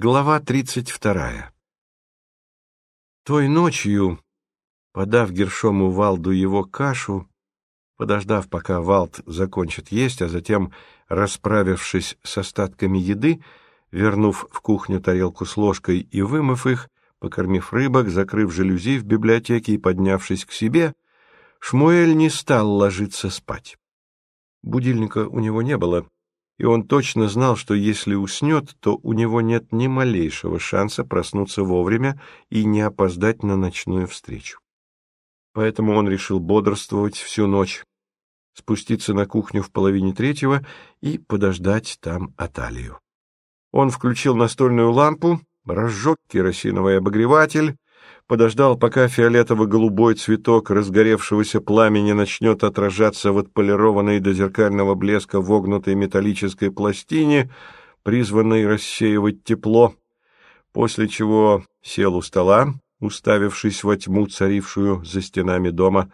Глава тридцать вторая Той ночью, подав Гершому Валду его кашу, подождав, пока Валд закончит есть, а затем, расправившись с остатками еды, вернув в кухню тарелку с ложкой и вымыв их, покормив рыбок, закрыв жалюзи в библиотеке и поднявшись к себе, Шмуэль не стал ложиться спать. Будильника у него не было, и он точно знал, что если уснет, то у него нет ни малейшего шанса проснуться вовремя и не опоздать на ночную встречу. Поэтому он решил бодрствовать всю ночь, спуститься на кухню в половине третьего и подождать там Аталию. Он включил настольную лампу, разжег керосиновый обогреватель, подождал, пока фиолетово-голубой цветок разгоревшегося пламени начнет отражаться в отполированной до зеркального блеска вогнутой металлической пластине, призванной рассеивать тепло, после чего сел у стола, уставившись во тьму, царившую за стенами дома.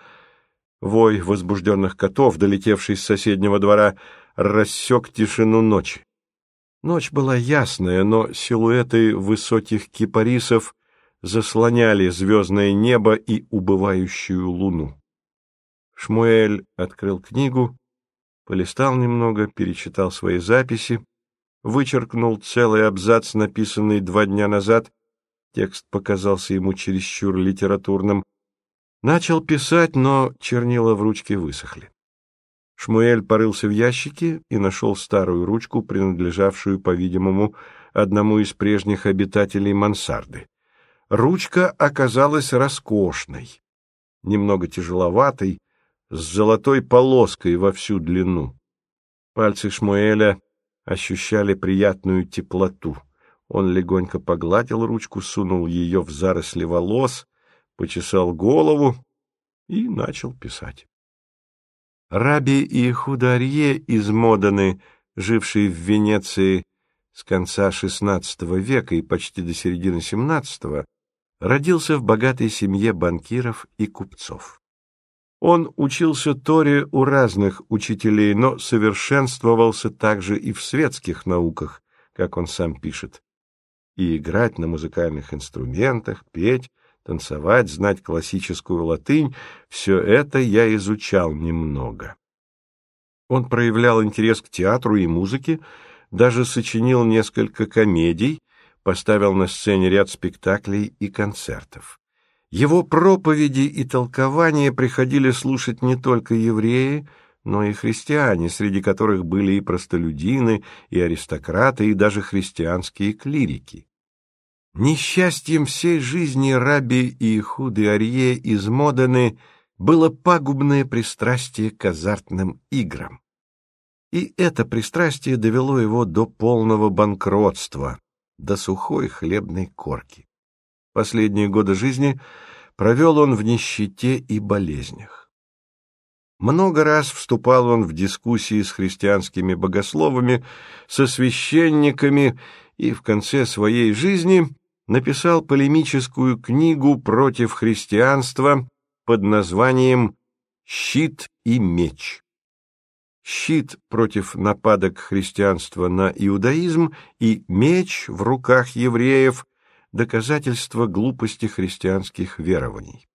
Вой возбужденных котов, долетевший с соседнего двора, рассек тишину ночи. Ночь была ясная, но силуэты высоких кипарисов заслоняли звездное небо и убывающую луну. Шмуэль открыл книгу, полистал немного, перечитал свои записи, вычеркнул целый абзац, написанный два дня назад, текст показался ему чересчур литературным, начал писать, но чернила в ручке высохли. Шмуэль порылся в ящике и нашел старую ручку, принадлежавшую, по-видимому, одному из прежних обитателей мансарды. Ручка оказалась роскошной, немного тяжеловатой, с золотой полоской во всю длину. Пальцы Шмуэля ощущали приятную теплоту. Он легонько погладил ручку, сунул ее в заросли волос, почесал голову и начал писать. Раби и Хударье из Моданы, живший в Венеции с конца XVI века и почти до середины XVII, родился в богатой семье банкиров и купцов. Он учился Торе у разных учителей, но совершенствовался также и в светских науках, как он сам пишет. И играть на музыкальных инструментах, петь, танцевать, знать классическую латынь — все это я изучал немного. Он проявлял интерес к театру и музыке, даже сочинил несколько комедий, поставил на сцене ряд спектаклей и концертов. Его проповеди и толкования приходили слушать не только евреи, но и христиане, среди которых были и простолюдины, и аристократы, и даже христианские клирики. Несчастьем всей жизни раби и худы Арье из Модены было пагубное пристрастие к азартным играм. И это пристрастие довело его до полного банкротства, до сухой хлебной корки. Последние годы жизни провел он в нищете и болезнях. Много раз вступал он в дискуссии с христианскими богословами, со священниками и в конце своей жизни написал полемическую книгу против христианства под названием «Щит и меч» щит против нападок христианства на иудаизм и меч в руках евреев – доказательство глупости христианских верований.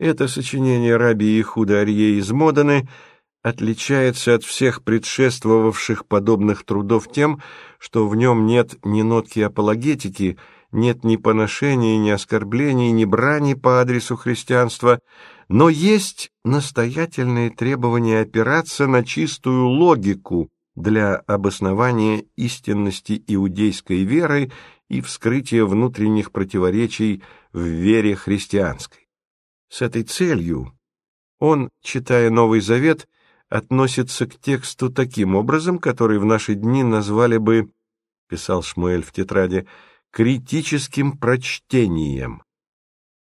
Это сочинение раби Ихуда Арье из Моданы отличается от всех предшествовавших подобных трудов тем, что в нем нет ни нотки апологетики, нет ни поношения, ни оскорблений, ни брани по адресу христианства – но есть настоятельные требования опираться на чистую логику для обоснования истинности иудейской веры и вскрытия внутренних противоречий в вере христианской. С этой целью он, читая Новый Завет, относится к тексту таким образом, который в наши дни назвали бы, писал Шмуэль в тетради, критическим прочтением.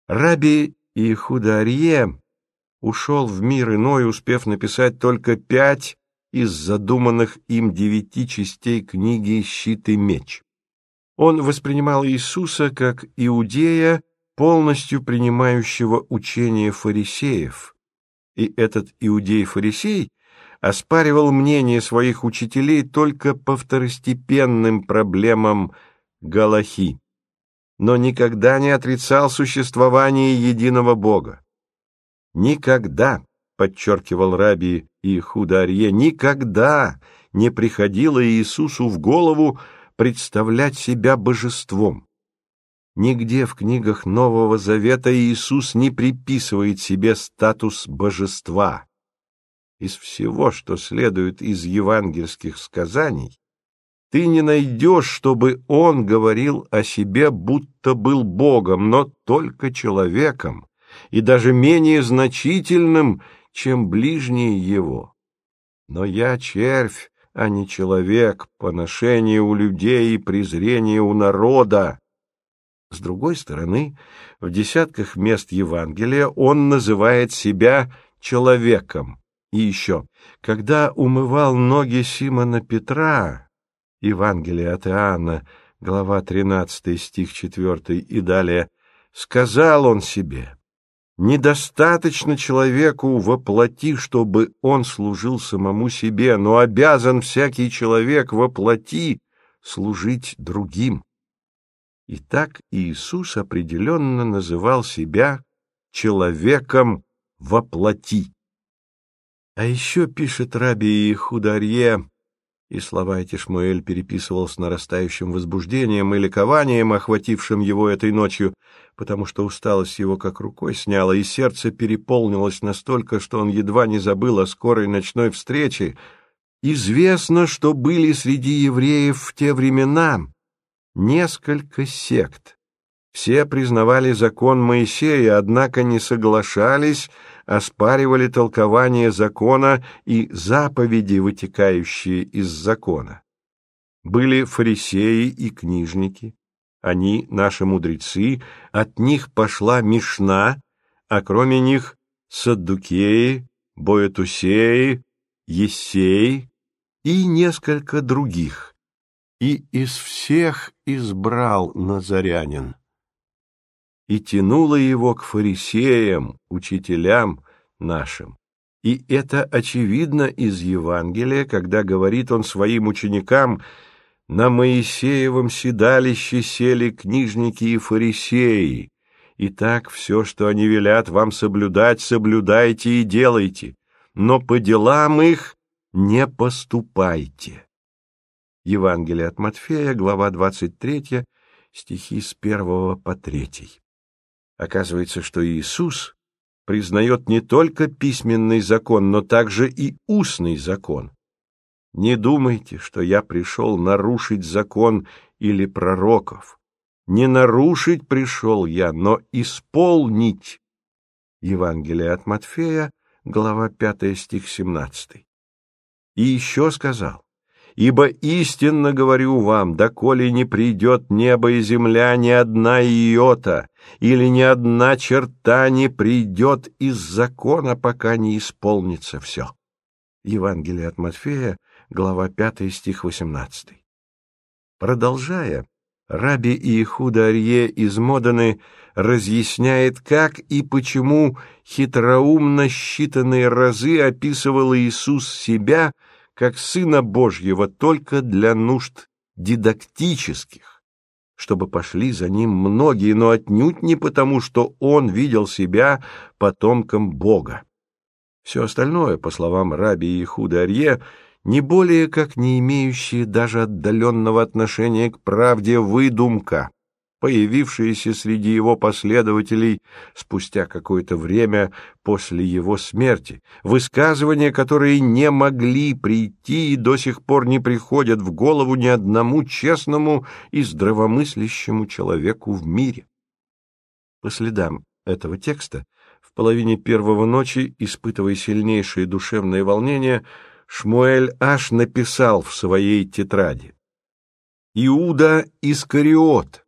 Раби и Хударье ушел в мир иной, успев написать только пять из задуманных им девяти частей книги «Щит и меч». Он воспринимал Иисуса как иудея, полностью принимающего учение фарисеев, и этот иудей-фарисей оспаривал мнение своих учителей только по второстепенным проблемам Галахи, но никогда не отрицал существование единого Бога. Никогда, подчеркивал Раби и Хударье, никогда не приходило Иисусу в голову представлять себя божеством. Нигде в книгах Нового Завета Иисус не приписывает себе статус божества. Из всего, что следует из евангельских сказаний, ты не найдешь, чтобы он говорил о себе, будто был Богом, но только человеком, и даже менее значительным, чем ближние его. Но я червь, а не человек, поношение у людей и презрение у народа. С другой стороны, в десятках мест Евангелия он называет себя человеком. И еще, когда умывал ноги Симона Петра, Евангелие от Иоанна, глава 13, стих 4 и далее, сказал он себе, «Недостаточно человеку воплоти, чтобы он служил самому себе, но обязан всякий человек воплоти служить другим». Итак, Иисус определенно называл себя человеком воплоти. А еще пишет Раби Хударье, и слова эти Шмуэль переписывал с нарастающим возбуждением и ликованием, охватившим его этой ночью, потому что усталость его как рукой сняла, и сердце переполнилось настолько, что он едва не забыл о скорой ночной встрече. Известно, что были среди евреев в те времена несколько сект. Все признавали закон Моисея, однако не соглашались, оспаривали толкование закона и заповеди, вытекающие из закона. Были фарисеи и книжники, они наши мудрецы, от них пошла Мишна, а кроме них Саддукеи, Боэтусеи, Есеи и несколько других и из всех избрал Назарянин. И тянуло его к фарисеям, учителям нашим. И это очевидно из Евангелия, когда говорит он своим ученикам «На Моисеевом седалище сели книжники и фарисеи, и так все, что они велят вам соблюдать, соблюдайте и делайте, но по делам их не поступайте». Евангелие от Матфея, глава 23, стихи с 1 по 3. Оказывается, что Иисус признает не только письменный закон, но также и устный закон. Не думайте, что я пришел нарушить закон или пророков. Не нарушить пришел я, но исполнить. Евангелие от Матфея, глава 5, стих 17. И еще сказал, Ибо истинно говорю вам, доколе не придет небо и земля, ни одна иота или ни одна черта не придет из закона, пока не исполнится все. Евангелие от Матфея, глава 5, стих 18. Продолжая, Раби Иехуда Арье из Моданы разъясняет, как и почему хитроумно считанные разы описывал Иисус себя – как Сына Божьего только для нужд дидактических, чтобы пошли за ним многие, но отнюдь не потому, что он видел себя потомком Бога. Все остальное, по словам раби Ихуда Арье, не более как не имеющие даже отдаленного отношения к правде выдумка, появившиеся среди его последователей спустя какое-то время после его смерти, высказывания, которые не могли прийти и до сих пор не приходят в голову ни одному честному и здравомыслящему человеку в мире. По следам этого текста, в половине первого ночи, испытывая сильнейшее душевное волнение, Шмуэль Аш написал в своей тетради «Иуда Искариот»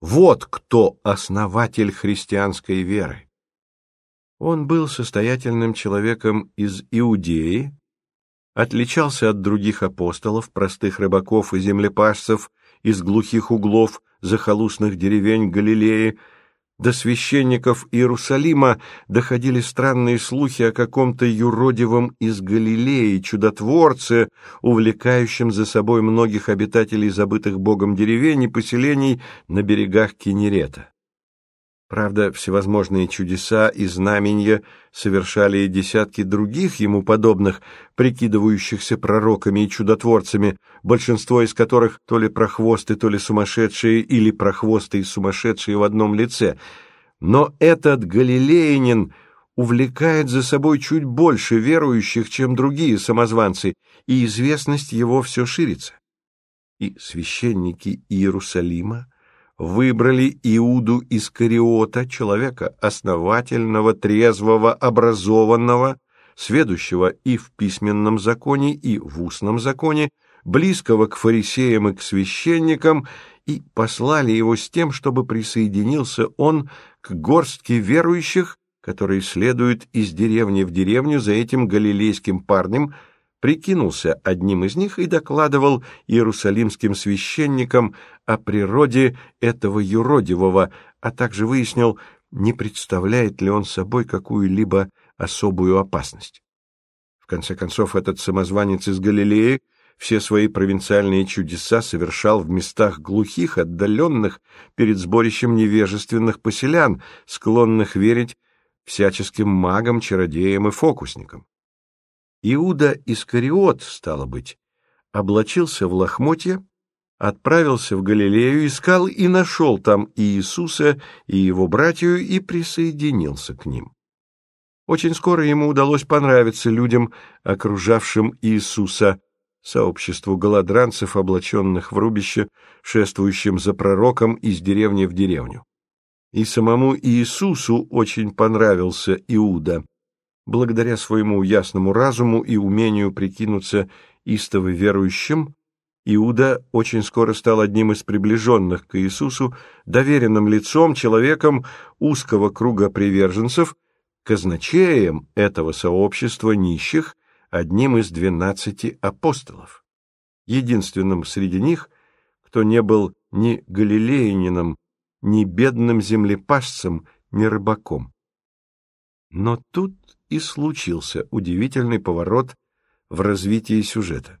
Вот кто основатель христианской веры. Он был состоятельным человеком из Иудеи, отличался от других апостолов, простых рыбаков и землепашцев из глухих углов захолустных деревень Галилеи, до священников Иерусалима доходили странные слухи о каком-то юродивом из Галилеи, чудотворце, увлекающем за собой многих обитателей забытых Богом деревень и поселений на берегах Кенерета. Правда, всевозможные чудеса и знамения совершали и десятки других ему подобных, прикидывающихся пророками и чудотворцами, большинство из которых то ли прохвосты, то ли сумасшедшие, или прохвосты и сумасшедшие в одном лице. Но этот галилеянин увлекает за собой чуть больше верующих, чем другие самозванцы, и известность его все ширится. И священники Иерусалима, выбрали Иуду Искариота, человека основательного, трезвого, образованного, сведущего и в письменном законе, и в устном законе, близкого к фарисеям и к священникам, и послали его с тем, чтобы присоединился он к горстке верующих, которые следуют из деревни в деревню за этим галилейским парнем, прикинулся одним из них и докладывал иерусалимским священникам о природе этого юродивого, а также выяснил, не представляет ли он собой какую-либо особую опасность. В конце концов, этот самозванец из Галилеи все свои провинциальные чудеса совершал в местах глухих, отдаленных, перед сборищем невежественных поселян, склонных верить всяческим магам, чародеям и фокусникам. Иуда Искариот, стало быть, облачился в лохмотья, отправился в Галилею, искал и нашел там Иисуса и его братью и присоединился к ним. Очень скоро ему удалось понравиться людям, окружавшим Иисуса, сообществу голодранцев, облаченных в рубище, шествующим за пророком из деревни в деревню. И самому Иисусу очень понравился Иуда — благодаря своему ясному разуму и умению прикинуться истово верующим, Иуда очень скоро стал одним из приближенных к Иисусу, доверенным лицом, человеком узкого круга приверженцев, казначеем этого сообщества нищих, одним из двенадцати апостолов, единственным среди них, кто не был ни галилеянином, ни бедным землепашцем, ни рыбаком. Но тут и случился удивительный поворот в развитии сюжета.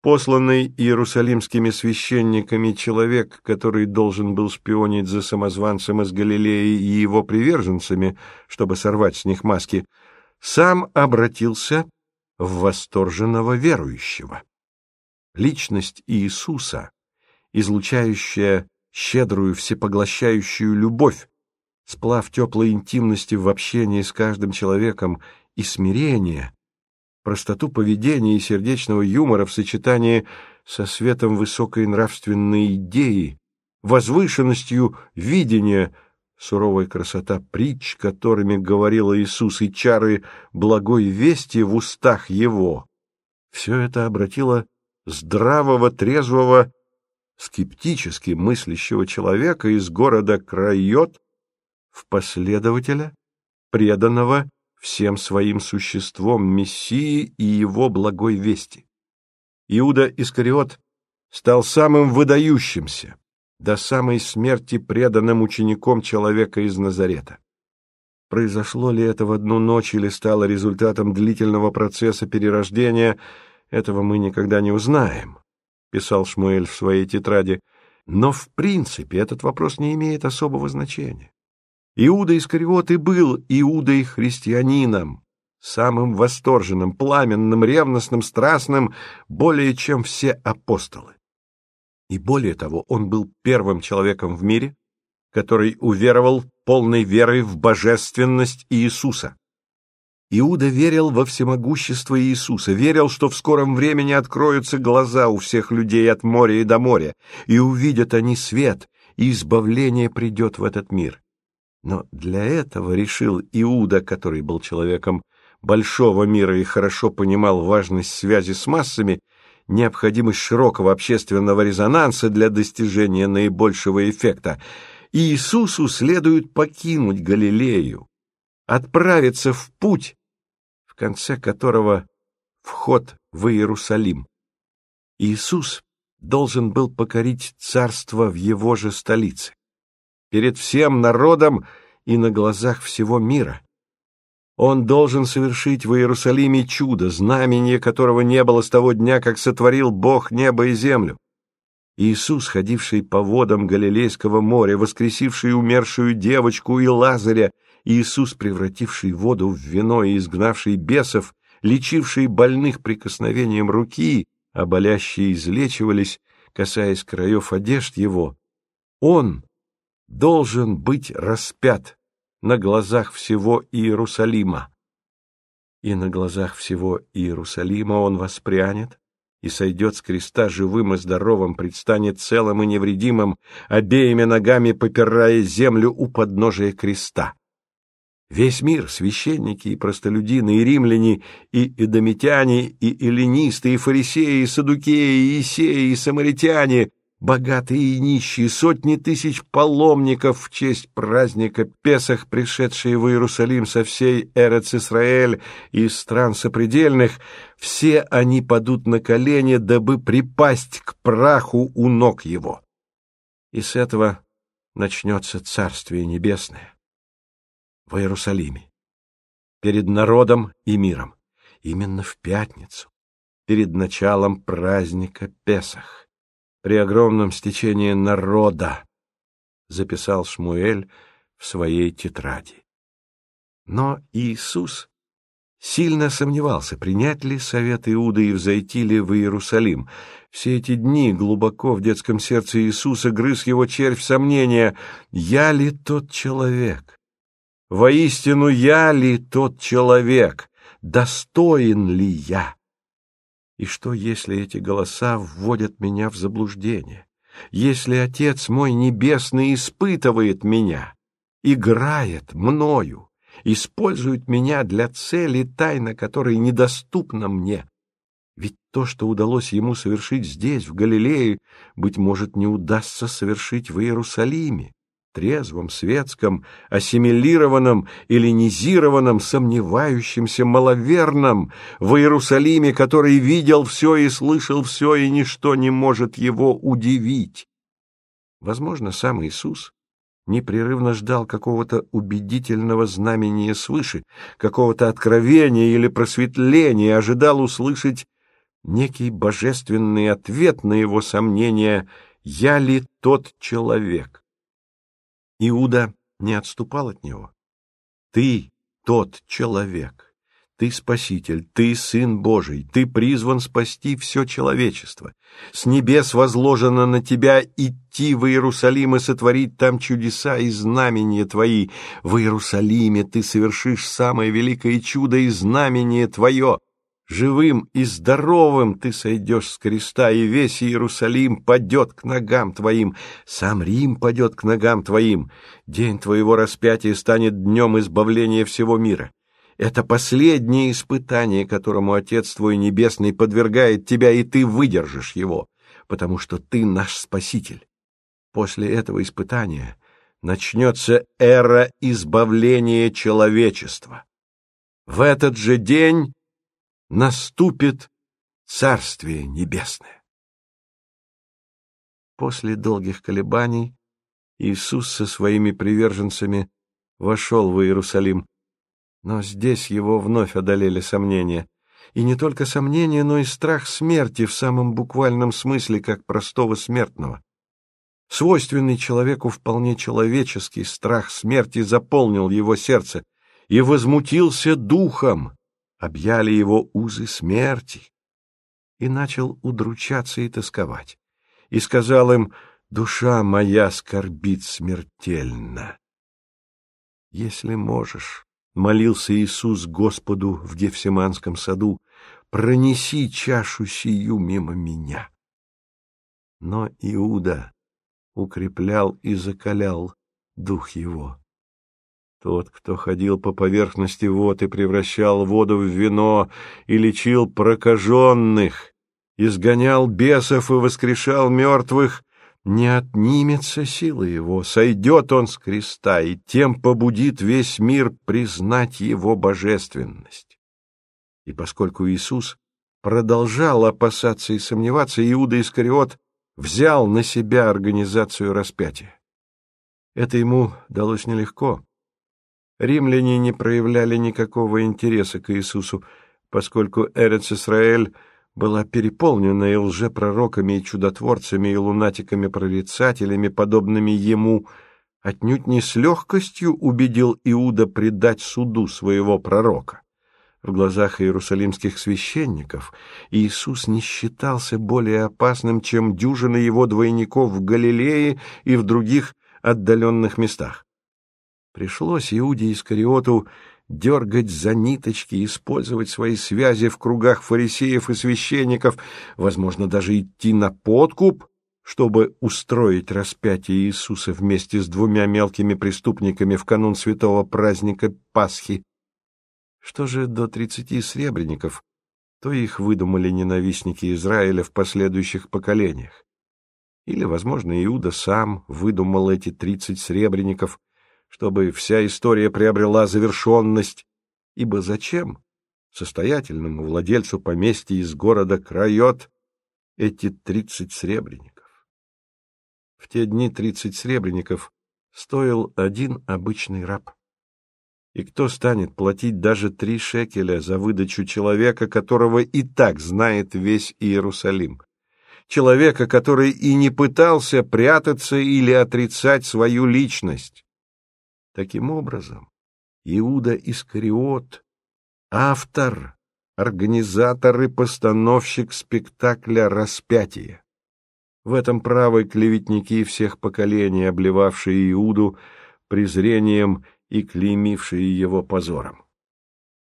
Посланный иерусалимскими священниками человек, который должен был шпионить за самозванцем из Галилеи и его приверженцами, чтобы сорвать с них маски, сам обратился в восторженного верующего. Личность Иисуса, излучающая щедрую всепоглощающую любовь, сплав теплой интимности в общении с каждым человеком и смирения, простоту поведения и сердечного юмора в сочетании со светом высокой нравственной идеи, возвышенностью видения, суровая красота притч, которыми говорил Иисус, и чары благой вести в устах Его. Все это обратило здравого, трезвого, скептически мыслящего человека из города Крайот в последователя, преданного всем своим существом Мессии и его благой вести. Иуда Искариот стал самым выдающимся, до самой смерти преданным учеником человека из Назарета. Произошло ли это в одну ночь или стало результатом длительного процесса перерождения, этого мы никогда не узнаем, писал Шмуэль в своей тетради, но в принципе этот вопрос не имеет особого значения. Иуда Искариот и был Иудой христианином, самым восторженным, пламенным, ревностным, страстным, более чем все апостолы. И более того, он был первым человеком в мире, который уверовал полной верой в божественность Иисуса. Иуда верил во всемогущество Иисуса, верил, что в скором времени откроются глаза у всех людей от моря и до моря, и увидят они свет, и избавление придет в этот мир. Но для этого решил Иуда, который был человеком большого мира и хорошо понимал важность связи с массами, необходимость широкого общественного резонанса для достижения наибольшего эффекта, Иисусу следует покинуть Галилею, отправиться в путь, в конце которого вход в Иерусалим. Иисус должен был покорить царство в его же столице. Перед всем народом и на глазах всего мира. Он должен совершить в Иерусалиме чудо, знамение которого не было с того дня, как сотворил Бог небо и землю. Иисус, ходивший по водам Галилейского моря, воскресивший умершую девочку и Лазаря, Иисус, превративший воду в вино и изгнавший бесов, лечивший больных прикосновением руки, а болящие излечивались, касаясь краев одежд его, Он должен быть распят на глазах всего Иерусалима. И на глазах всего Иерусалима он воспрянет и сойдет с креста живым и здоровым, предстанет целым и невредимым, обеими ногами попирая землю у подножия креста. Весь мир, священники и простолюдины, и римляне, и эдомитяне, и эллинисты, и фарисеи, и садукеи, и исеи, и самаритяне, Богатые и нищие, сотни тысяч паломников в честь праздника Песах, пришедшие в Иерусалим со всей Эрец-Исраэль и стран сопредельных, все они падут на колени, дабы припасть к праху у ног его. И с этого начнется Царствие Небесное в Иерусалиме, перед народом и миром, именно в пятницу, перед началом праздника Песах при огромном стечении народа, записал Шмуэль в своей тетради. Но Иисус сильно сомневался, принять ли совет Иуды и взойти ли в Иерусалим. Все эти дни глубоко в детском сердце Иисуса грыз его червь сомнения, «Я ли тот человек? Воистину, я ли тот человек? Достоин ли я?» И что, если эти голоса вводят меня в заблуждение? Если Отец мой Небесный испытывает меня, играет мною, использует меня для цели, тайна которой недоступна мне? Ведь то, что удалось ему совершить здесь, в Галилее, быть может, не удастся совершить в Иерусалиме трезвом, светском, ассимилированном, эллинизированном, сомневающемся, маловерном, в Иерусалиме, который видел все и слышал все, и ничто не может его удивить. Возможно, сам Иисус непрерывно ждал какого-то убедительного знамения свыше, какого-то откровения или просветления, ожидал услышать некий божественный ответ на его сомнения «Я ли тот человек?» Иуда не отступал от него. «Ты тот человек, ты спаситель, ты сын Божий, ты призван спасти все человечество. С небес возложено на тебя идти в Иерусалим и сотворить там чудеса и знамения твои. В Иерусалиме ты совершишь самое великое чудо и знамение твое. Живым и здоровым ты сойдешь с креста, и весь Иерусалим падет к ногам твоим, сам Рим падет к ногам твоим. День твоего распятия станет днем избавления всего мира. Это последнее испытание, которому Отец твой Небесный подвергает тебя, и ты выдержишь его, потому что ты наш Спаситель. После этого испытания начнется эра избавления человечества. В этот же день наступит Царствие Небесное. После долгих колебаний Иисус со своими приверженцами вошел в Иерусалим, но здесь его вновь одолели сомнения. И не только сомнения, но и страх смерти в самом буквальном смысле, как простого смертного. Свойственный человеку вполне человеческий страх смерти заполнил его сердце и возмутился духом, объяли его узы смерти, и начал удручаться и тосковать, и сказал им, «Душа моя скорбит смертельно». «Если можешь», — молился Иисус Господу в Гефсиманском саду, «пронеси чашу сию мимо меня». Но Иуда укреплял и закалял дух его. Тот, кто ходил по поверхности вод и превращал воду в вино, и лечил прокаженных, изгонял бесов и воскрешал мертвых, не отнимется сила его, сойдет он с креста, и тем побудит весь мир признать его божественность. И поскольку Иисус продолжал опасаться и сомневаться, Иуда Искариот взял на себя организацию распятия. Это ему далось нелегко. Римляне не проявляли никакого интереса к Иисусу, поскольку Эрец-Исраэль была переполнена и лжепророками, и чудотворцами, и лунатиками-прорицателями, подобными ему, отнюдь не с легкостью убедил Иуда предать суду своего пророка. В глазах иерусалимских священников Иисус не считался более опасным, чем дюжина его двойников в Галилее и в других отдаленных местах. Пришлось Иуде Искариоту дергать за ниточки, использовать свои связи в кругах фарисеев и священников, возможно, даже идти на подкуп, чтобы устроить распятие Иисуса вместе с двумя мелкими преступниками в канун святого праздника Пасхи. Что же до тридцати сребреников, то их выдумали ненавистники Израиля в последующих поколениях. Или, возможно, Иуда сам выдумал эти тридцать сребреников, чтобы вся история приобрела завершенность, ибо зачем состоятельному владельцу поместья из города Крайот эти тридцать сребреников? В те дни тридцать сребреников стоил один обычный раб. И кто станет платить даже три шекеля за выдачу человека, которого и так знает весь Иерусалим? Человека, который и не пытался прятаться или отрицать свою личность. Таким образом, Иуда Искариот — автор, организатор и постановщик спектакля «Распятие». В этом правы клеветники всех поколений, обливавшие Иуду презрением и клеймившие его позором.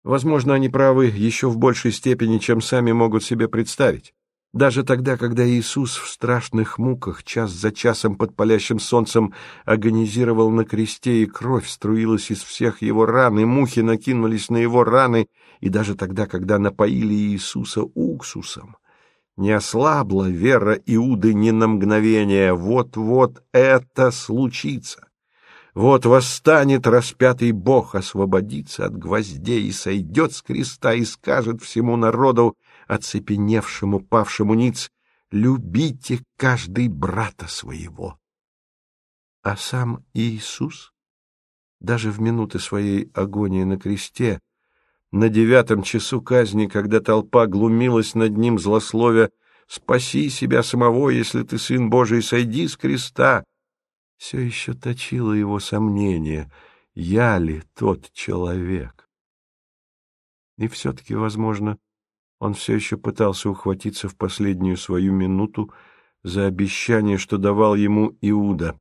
Возможно, они правы еще в большей степени, чем сами могут себе представить. Даже тогда, когда Иисус в страшных муках час за часом под палящим солнцем агонизировал на кресте, и кровь струилась из всех его ран, и мухи накинулись на его раны, и даже тогда, когда напоили Иисуса уксусом, не ослабла вера Иуды ни на мгновение. Вот-вот это случится. Вот восстанет распятый Бог, освободится от гвоздей и сойдет с креста и скажет всему народу, оцепеневшему, павшему ниц, «Любите каждый брата своего». А сам Иисус, даже в минуты своей агонии на кресте, на девятом часу казни, когда толпа глумилась над ним злословя «Спаси себя самого, если ты сын Божий, сойди с креста», все еще точило его сомнение, я ли тот человек. И все-таки, возможно, он все еще пытался ухватиться в последнюю свою минуту за обещание, что давал ему Иуда.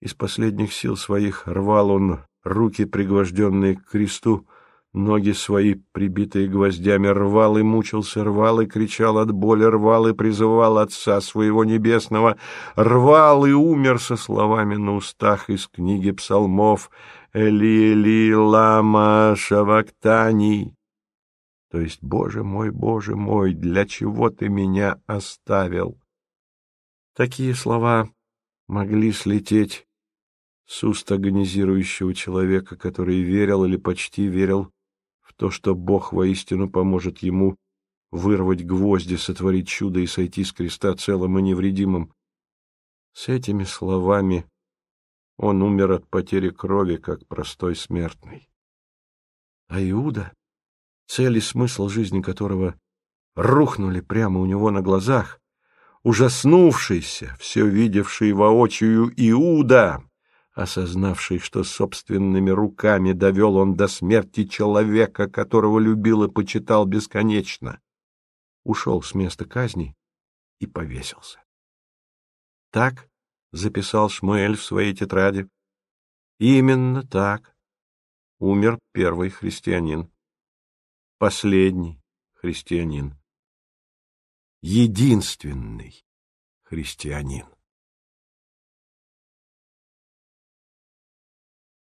Из последних сил своих рвал он руки, пригвожденные к кресту, ноги свои, прибитые гвоздями, рвал и мучился, рвал и кричал от боли, рвал и призывал Отца своего Небесного, рвал и умер со словами на устах из книги псалмов «Эли, Эли, лама, шавактани» то есть «Боже мой, Боже мой, для чего ты меня оставил?» Такие слова могли слететь с уст агонизирующего человека, который верил или почти верил в то, что Бог воистину поможет ему вырвать гвозди, сотворить чудо и сойти с креста целым и невредимым. С этими словами он умер от потери крови, как простой смертный. А Иуда цель и смысл жизни которого рухнули прямо у него на глазах, ужаснувшийся, все видевший воочию Иуда, осознавший, что собственными руками довел он до смерти человека, которого любил и почитал бесконечно, ушел с места казни и повесился. Так записал Шмуэль в своей тетради. Именно так умер первый христианин последний христианин, единственный христианин.